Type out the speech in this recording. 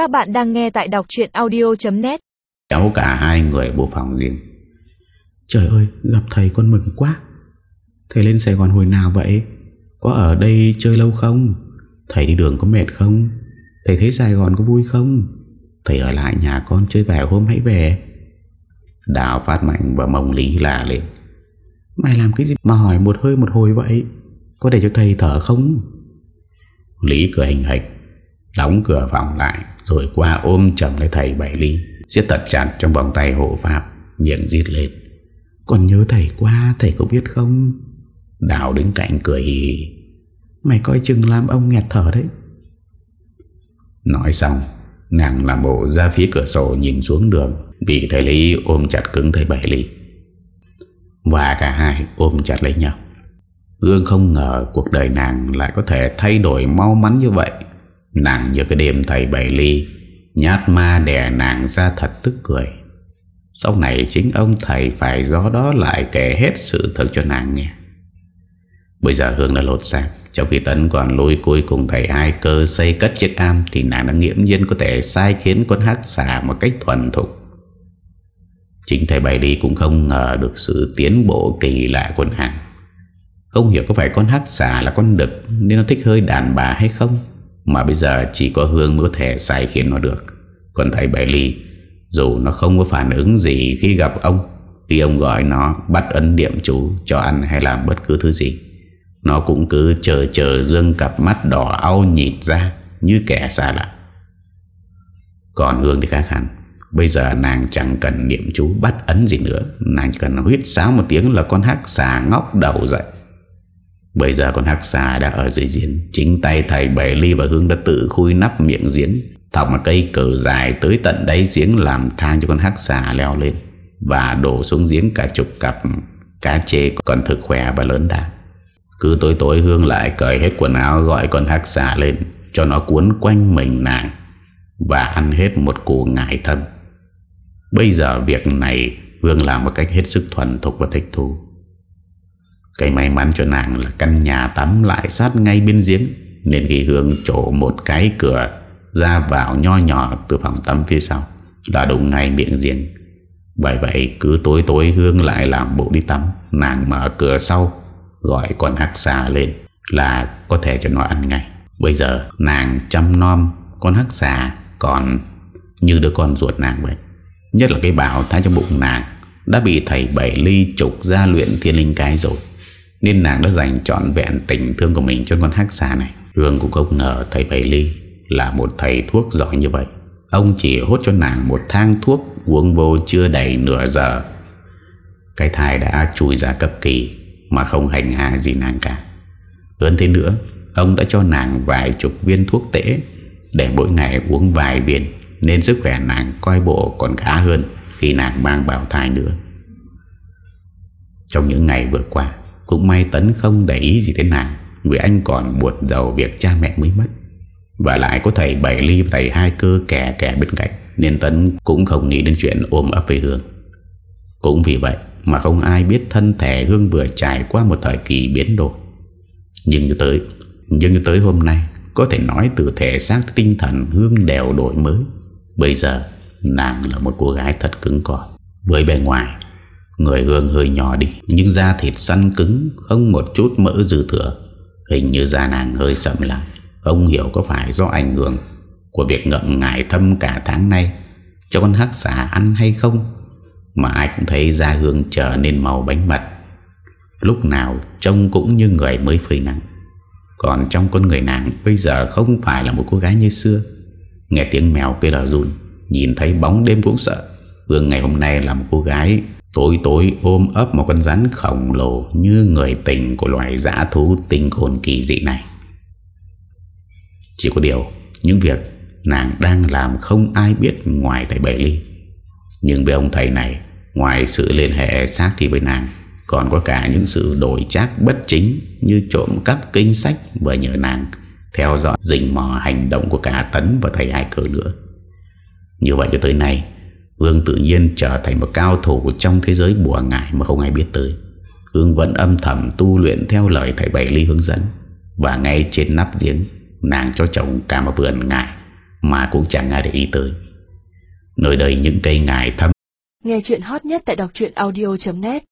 Các bạn đang nghe tại đọc chuyện audio.net Cháu cả hai người bộ phòng riêng. Trời ơi, gặp thầy con mừng quá. Thầy lên Sài Gòn hồi nào vậy? Có ở đây chơi lâu không? Thầy đi đường có mệt không? Thầy thấy Sài Gòn có vui không? Thầy ở lại nhà con chơi vài hôm hãy về. Đào phát mạnh và mông lý là lên. Mày làm cái gì mà hỏi một hơi một hồi vậy? Có để cho thầy thở không? Lý cười hình hạch. Đóng cửa phòng lại, Rồi qua ôm chầm lấy thầy Bảy Ly. Giết thật chặt trong vòng tay hộ pháp, Miệng giết lên. Còn nhớ thầy qua, thầy có biết không? Đào đứng cạnh cười Mày coi chừng làm ông nghẹt thở đấy. Nói xong, Nàng làm bộ ra phía cửa sổ nhìn xuống đường, Bị thầy Lý ôm chặt cứng thầy Bảy Ly. Và cả hai ôm chặt lấy nhau. Hương không ngờ cuộc đời nàng lại có thể thay đổi mau mắn như vậy. Nàng như cái đêm thầy Bảy Ly, Nhát ma đè nàng ra thật tức cười. Sau này chính ông thầy phải do đó lại kể hết sự thật cho nàng nghe. Bây giờ Hương đã lột xác, Trong khi Tấn còn lôi cuối cùng thầy hai cơ xây cất chiếc am Thì nàng đã nghiễm nhiên có thể sai khiến con hát xà một cách thuần thục. Chính thầy Bảy Ly cũng không ngờ được sự tiến bộ kỳ lạ của nàng. Không hiểu có phải con hát xà là con đực Nên nó thích hơi đàn bà hay không. Mà bây giờ chỉ có Hương mới có thể sai khiến nó được. Còn thầy Bảy Ly, Dù nó không có phản ứng gì khi gặp ông Khi ông gọi nó bắt ấn điểm chú cho ăn hay làm bất cứ thứ gì. Nó cũng cứ chờ chờ dương cặp mắt đỏ au nhịt ra Như kẻ xa lạ. Còn Hương thì khác hẳn. Bây giờ nàng chẳng cần niệm chú bắt ấn gì nữa. Nàng cần huyết sáo một tiếng là con hắc xà ngóc đầu dậy. Bây giờ con hắc xà đã ở dưới giếng. Chính tay thầy Bảy Ly và Hương đã tự khui nắp miệng giếng. Thọc một cây cờ dài tới tận đáy giếng làm thang cho con hắc xà leo lên Và đổ xuống giếng cả chục cặp cá chê còn thực khỏe và lớn đá Cứ tối tối Hương lại cởi hết quần áo gọi con hắc xà lên Cho nó cuốn quanh mình nàng Và ăn hết một củ ngải thân Bây giờ việc này Hương làm một cách hết sức thuần thục và thích thú. Cái may mắn cho nàng là căn nhà tắm lại sát ngay bên giếng, Nên khi Hương trổ một cái cửa ra vào nho nhỏ từ phòng tắm phía sau Là đúng ngay miệng giếng. Bởi vậy cứ tối tối Hương lại làm bộ đi tắm, Nàng mở cửa sau, Gọi con hắc xà lên Là có thể cho nó ăn ngay. Bây giờ nàng chăm nom Con hắc xà còn như đứa con ruột nàng vậy. Nhất là cái bảo thái trong bụng nàng Đã bị thầy Bảy Ly trục ra luyện thiên linh cái rồi. Nên nàng đã dành trọn vẹn tình thương của mình cho con hắc xà này. Hương cũng không ngờ thầy Bảy Ly là một thầy thuốc giỏi như vậy. Ông chỉ hốt cho nàng một thang thuốc uống vô chưa đầy nửa giờ. Cái thai đã chui ra cấp kỳ Mà không hành hạ gì nàng cả. Hơn thế nữa, Ông đã cho nàng vài chục viên thuốc tễ Để mỗi ngày uống vài viên, Nên sức khỏe nàng coi bộ còn khá hơn Khi nàng mang bào thai nữa. Trong những ngày vừa qua cũng may Tấn không để ý gì thế nào Vì anh còn buồn giàu việc cha mẹ mới mất. Và lại có thầy Bảy Ly và thầy hai cơ kẻ kẻ bên cạnh, Nên Tấn cũng không nghĩ đến chuyện ôm ấp về Hương. Cũng vì vậy mà không ai biết thân thể Hương vừa trải qua một thời kỳ biến đổi. Nhưng như tới, Nhưng như tới hôm nay, Có thể nói từ thể xác tinh thần Hương đều đổi mới. Bây giờ, nàng là một cô gái thật cứng cỏi. Với bề ngoài Người Hương hơi nhỏ đi, Nhưng da thịt săn cứng, Không một chút mỡ dư thừa. Hình như da nàng hơi sậm lại ông hiểu có phải do ảnh hưởng Của việc ngậm ngải thâm cả tháng nay Cho con hắc xà ăn hay không, Mà ai cũng thấy da hương trở nên màu bánh mật. Lúc nào trông cũng như người mới phơi nắng. Còn trong con người nàng Bây giờ không phải là một cô gái như xưa. Nghe tiếng mèo kêu là run, Nhìn thấy bóng đêm cũng sợ. Hương ngày hôm nay là một cô gái Tối tối ôm ấp một con rắn khổng lồ Như người tình của loài dã thú tinh hồn kỳ dị này Chỉ có điều Những việc nàng đang làm không ai biết ngoài thầy Bảy Ly Nhưng với ông thầy này Ngoài sự liên hệ xác thì với nàng Còn có cả những sự đổi trác bất chính Như trộm cắp kinh sách Và nhờ nàng theo dõi rình mò hành động của cả Tấn và thầy Hải cờ nữa. Như vậy cho tới nay, Hương tự nhiên trở thành một cao thủ trong thế giới bùa ngải mà không ai biết tới. Hương vẫn âm thầm tu luyện theo lời thầy Bảy Ly hướng dẫn. Và ngay trên nắp giếng, nàng cho chồng cả một vườn ngải Mà cũng chẳng ai để ý tới Nơi đây những cây ngải thâm Nghe chuyện hot nhất tại đọc audio.net